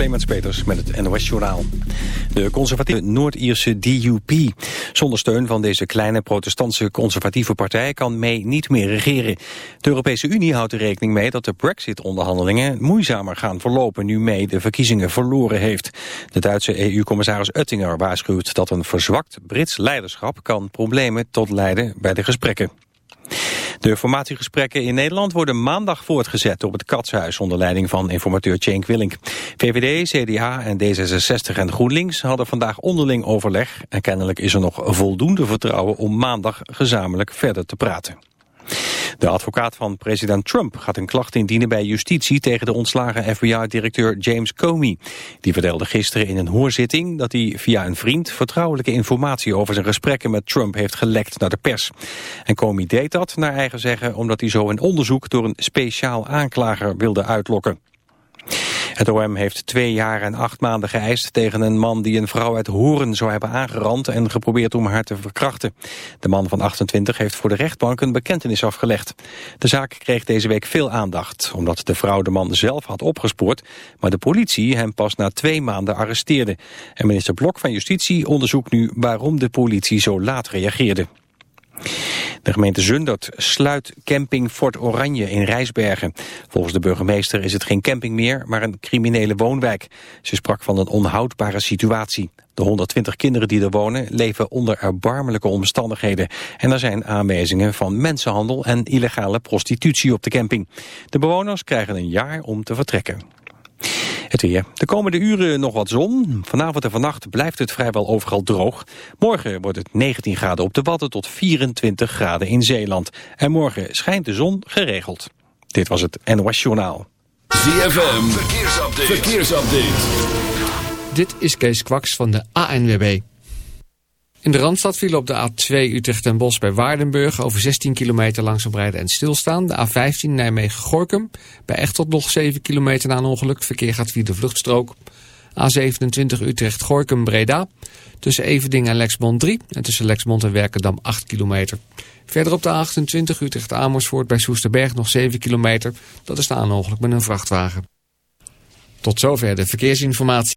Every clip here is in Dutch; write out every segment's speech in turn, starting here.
Clemens Peters met het NOS Journaal. De conservatieve Noord-Ierse DUP. Zonder steun van deze kleine protestantse conservatieve partij kan May niet meer regeren. De Europese Unie houdt er rekening mee dat de brexit-onderhandelingen moeizamer gaan verlopen nu May de verkiezingen verloren heeft. De Duitse EU-commissaris Oettinger waarschuwt dat een verzwakt Brits leiderschap kan problemen tot leiden bij de gesprekken. De formatiegesprekken in Nederland worden maandag voortgezet op het Katshuis onder leiding van informateur Cenk Willink. VVD, CDA en D66 en GroenLinks hadden vandaag onderling overleg en kennelijk is er nog voldoende vertrouwen om maandag gezamenlijk verder te praten. De advocaat van president Trump gaat een klacht indienen bij justitie tegen de ontslagen FBI-directeur James Comey. Die vertelde gisteren in een hoorzitting dat hij via een vriend vertrouwelijke informatie over zijn gesprekken met Trump heeft gelekt naar de pers. En Comey deed dat, naar eigen zeggen, omdat hij zo een onderzoek door een speciaal aanklager wilde uitlokken. Het OM heeft twee jaar en acht maanden geëist tegen een man die een vrouw uit Horen zou hebben aangerand en geprobeerd om haar te verkrachten. De man van 28 heeft voor de rechtbank een bekentenis afgelegd. De zaak kreeg deze week veel aandacht, omdat de vrouw de man zelf had opgespoord, maar de politie hem pas na twee maanden arresteerde. En minister Blok van Justitie onderzoekt nu waarom de politie zo laat reageerde. De gemeente Zundert sluit camping Fort Oranje in Rijsbergen. Volgens de burgemeester is het geen camping meer, maar een criminele woonwijk. Ze sprak van een onhoudbare situatie. De 120 kinderen die er wonen leven onder erbarmelijke omstandigheden. En er zijn aanwijzingen van mensenhandel en illegale prostitutie op de camping. De bewoners krijgen een jaar om te vertrekken. Het weer. De komende uren nog wat zon. Vanavond en vannacht blijft het vrijwel overal droog. Morgen wordt het 19 graden op de Wadden tot 24 graden in Zeeland. En morgen schijnt de zon geregeld. Dit was het NOS Journaal. ZFM. Verkeersupdate. Verkeersupdate. Dit is Kees Kwaks van de ANWB. In de Randstad vielen op de A2 Utrecht en Bos bij Waardenburg over 16 kilometer langzaam rijden en stilstaan. De A15 Nijmegen-Gorkum bij Echtelt nog 7 kilometer na een ongeluk. Verkeer gaat via de vluchtstrook. A27 Utrecht-Gorkum-Breda tussen Everding en Lexmond 3 en tussen Lexmond en Werkendam 8 kilometer. Verder op de A28 Utrecht-Amersfoort bij Soesterberg nog 7 kilometer. Dat is na een ongeluk met een vrachtwagen. Tot zover de verkeersinformatie.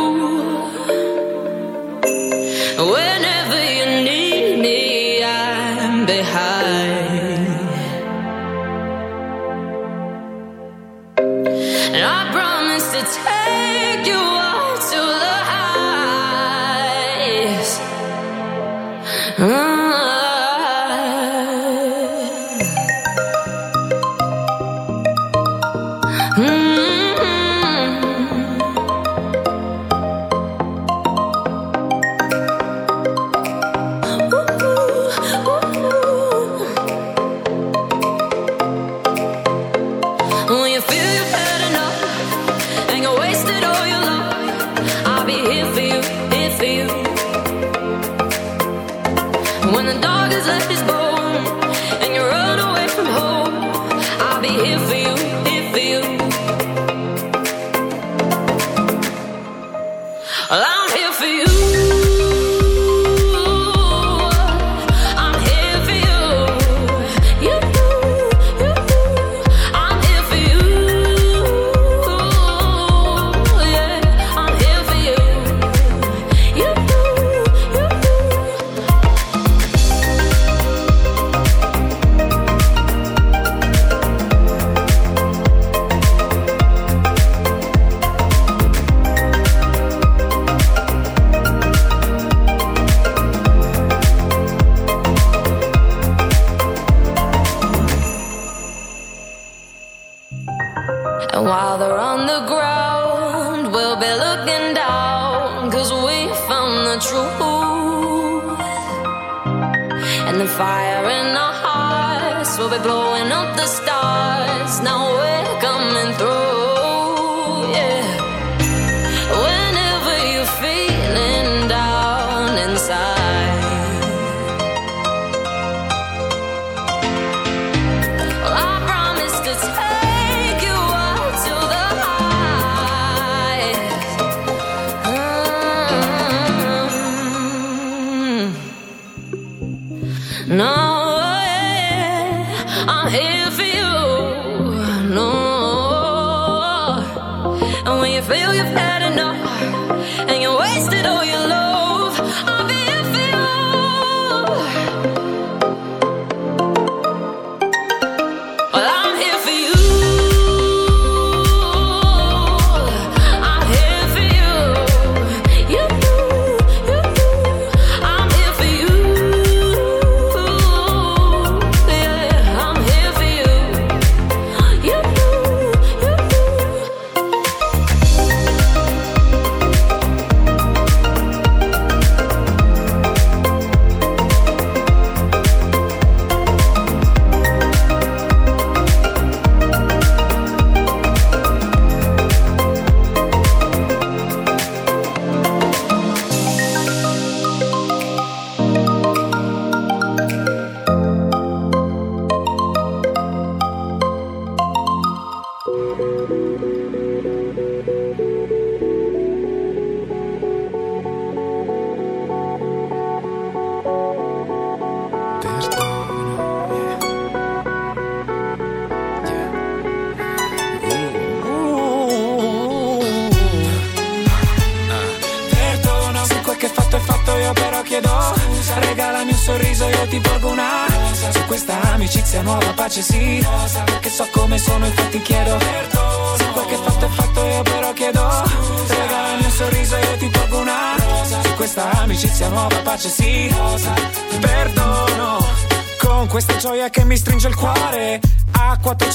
Here for you. No, and when you feel you've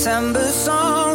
September song,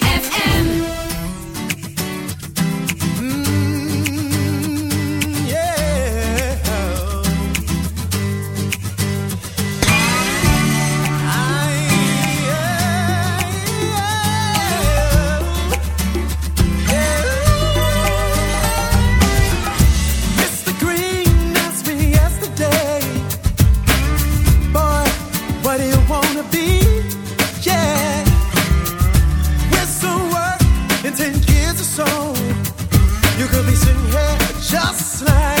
just like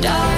die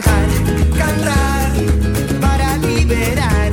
cantar, cantar para liberar.